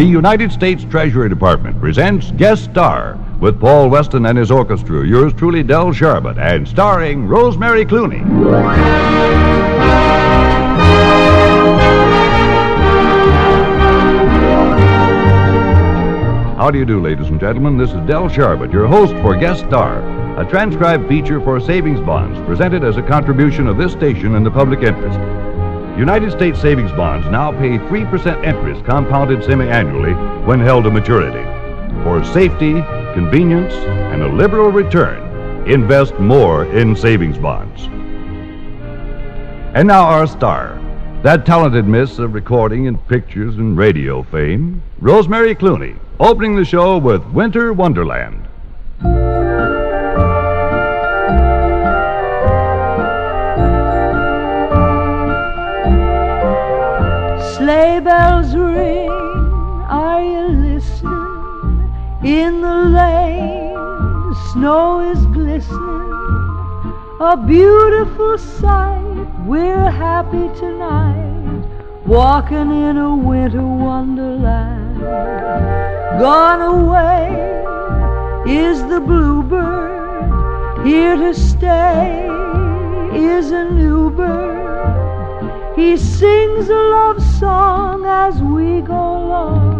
the United States Treasury Department presents Guest Star with Paul Weston and his orchestra, yours truly, Del Sharbutt, and starring Rosemary Clooney. How do you do, ladies and gentlemen? This is Del Sharbutt, your host for Guest Star, a transcribed feature for savings bonds presented as a contribution of this station in the public interest. United States savings bonds now pay 3% interest compounded semi-annually when held to maturity. For safety, convenience, and a liberal return, invest more in savings bonds. And now our star, that talented miss of recording and pictures and radio fame, Rosemary Clooney, opening the show with Winter Wonderland. Snow is glistening, a beautiful sight. We're happy tonight, walking in a winter wonderland. Gone away is the bluebird, here to stay is a new bird. He sings a love song as we go along,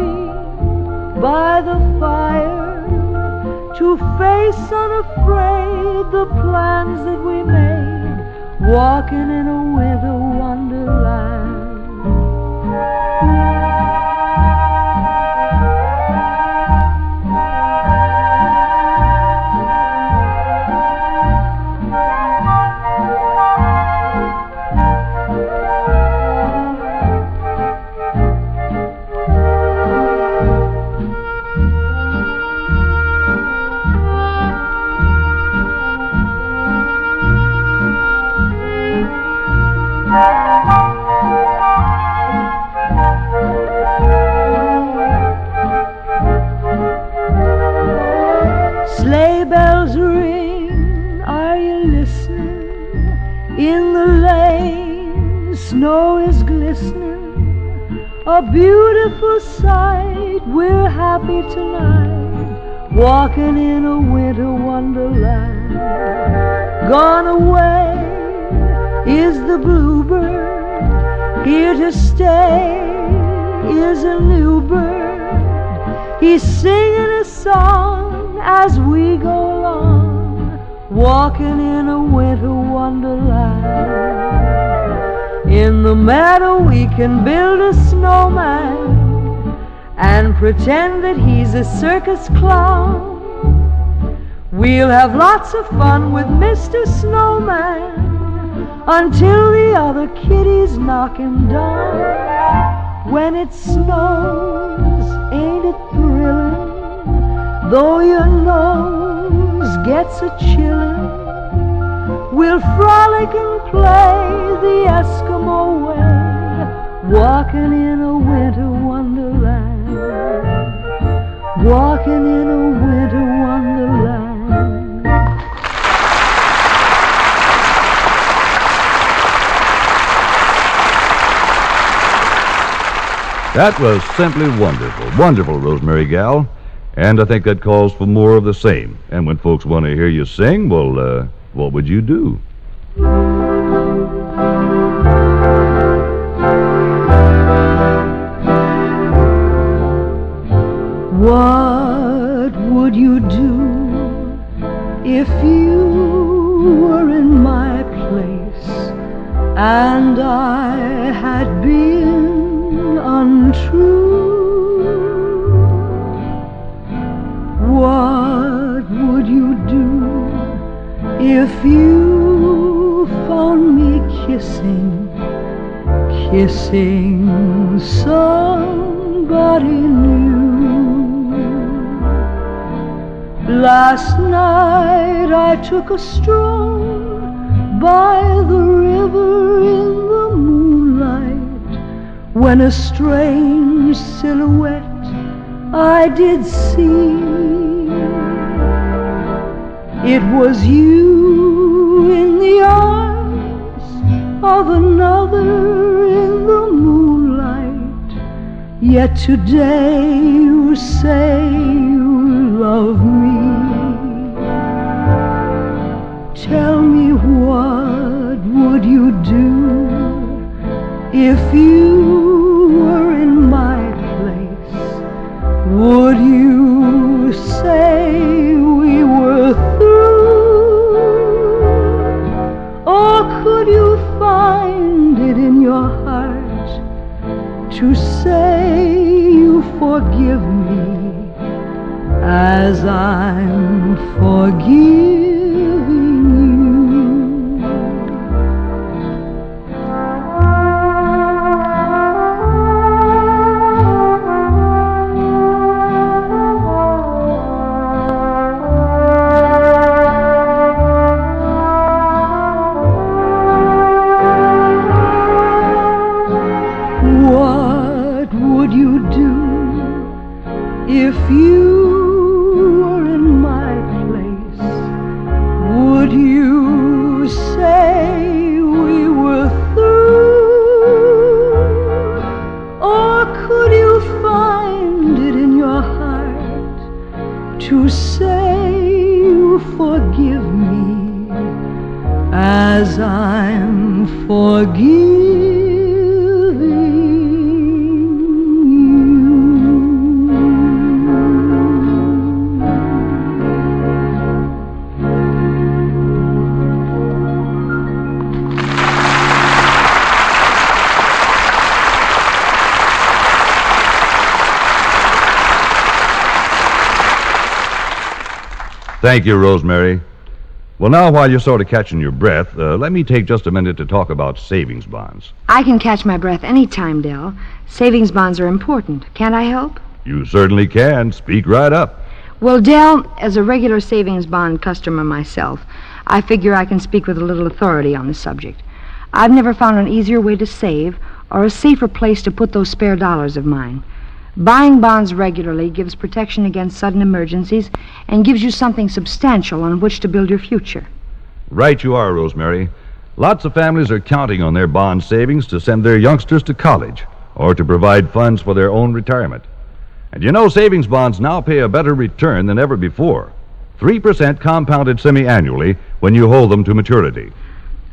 by the fire to face unafraid the plans that we made, walking in a winter wonderland. Walking in a winter wonderland. Gone away is the bluebird, here to stay is a new bird. He's singing a song as we go along, walking in a winter wonderland. In the meadow we can build a snowman pretend that he's a circus clown. We'll have lots of fun with Mr. Snowman until the other kiddies knock him down. When it snows, ain't it thrilling? Though your nose gets a chillin', we'll frolic and play the Eskimo way, walking in a walking in a winter wonderland. That was simply wonderful. Wonderful, Rosemary Gal. And I think that calls for more of the same. And when folks want to hear you sing, well, uh, what would you do? You found me kissing, kissing somebody new? Last night I took a stroll by the river in the moonlight when a strange silhouette I did see. It was you in the arms of another in the moonlight. Yet today you say you love me. Tell me what would you do if you were in my place? Would you to say you forgive me as I'm forgiving Thank you, Rosemary. Well, now, while you're sort of catching your breath, uh, let me take just a minute to talk about savings bonds. I can catch my breath any time, Del. Savings bonds are important. Can't I help? You certainly can. Speak right up. Well, Del, as a regular savings bond customer myself, I figure I can speak with a little authority on the subject. I've never found an easier way to save or a safer place to put those spare dollars of mine. Buying bonds regularly gives protection against sudden emergencies and gives you something substantial on which to build your future. Right you are, Rosemary. Lots of families are counting on their bond savings to send their youngsters to college or to provide funds for their own retirement. And you know, savings bonds now pay a better return than ever before 3% compounded semi annually when you hold them to maturity.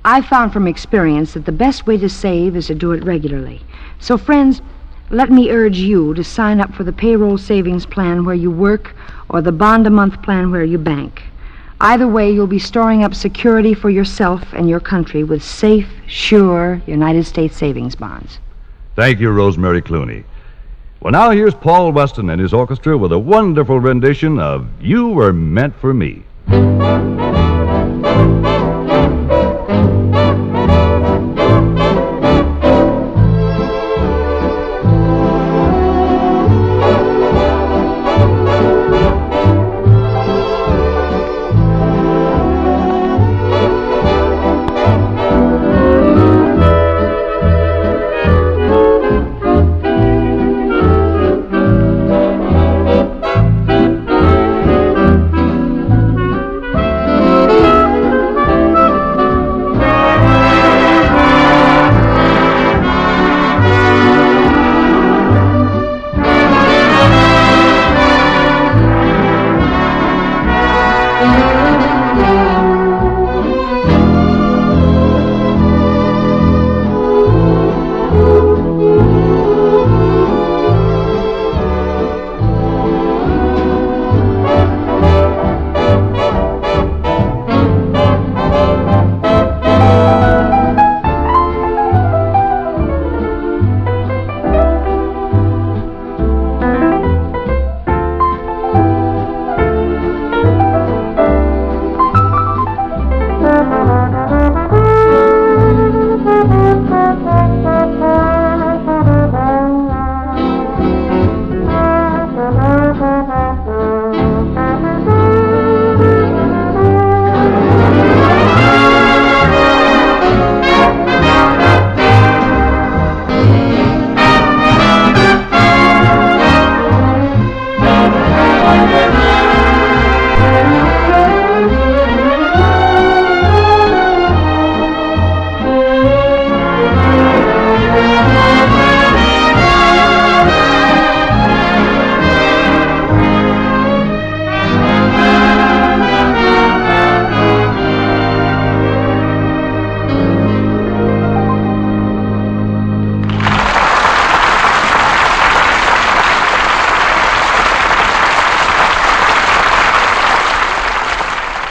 I've found from experience that the best way to save is to do it regularly. So, friends, let me urge you to sign up for the payroll savings plan where you work or the bond a month plan where you bank. Either way, you'll be storing up security for yourself and your country with safe, sure United States savings bonds. Thank you, Rosemary Clooney. Well, now here's Paul Weston and his orchestra with a wonderful rendition of You Were Meant for Me.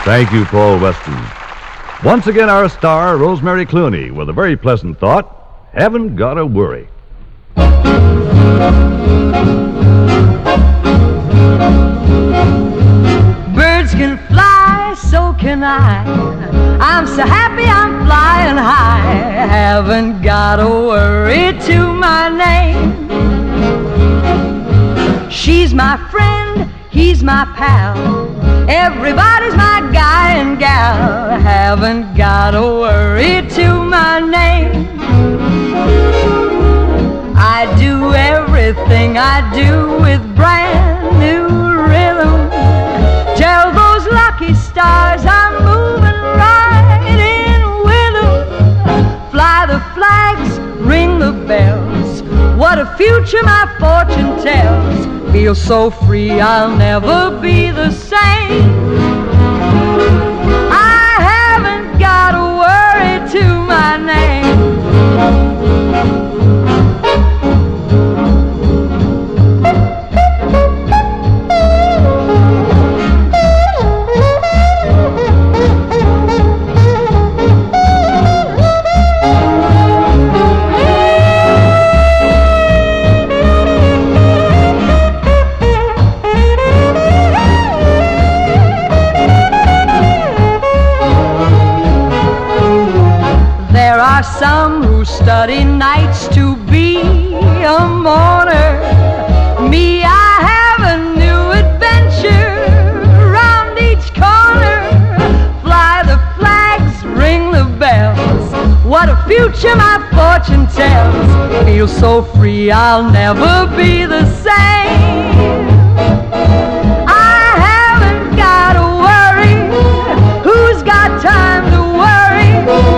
Thank you, Paul Weston. Once again, our star, Rosemary Clooney, with a very pleasant thought haven't got to worry. Birds can fly, so can I. I'm so happy I'm flying high. Haven't got to worry to my name. She's my friend, he's my pal. Everybody's my guy and gal. Haven't got a worry to my name. I do everything I do with brand new rhythm. Tell those lucky stars I'm moving right in with them. Fly the flags, ring the bells. What a future my fortune tells. Feel so free I'll never be the same. I haven't got to worry to my name. Future my fortune tells. Feel so free, I'll never be the same. I haven't got to worry. Who's got time to worry?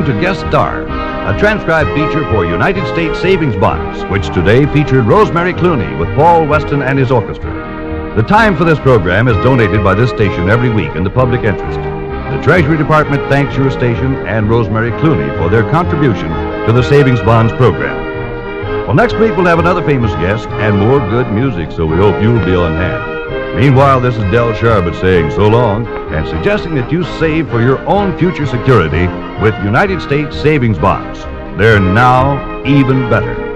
To Guest Star, a transcribed feature for United States Savings Bonds, which today featured Rosemary Clooney with Paul Weston and his orchestra. The time for this program is donated by this station every week in the public interest. The Treasury Department thanks your station and Rosemary Clooney for their contribution to the Savings Bonds program. Well, next week we'll have another famous guest and more good music, so we hope you'll be on hand. Meanwhile, this is Del Sharbutt saying so long and suggesting that you save for your own future security with United States savings bonds. They're now even better.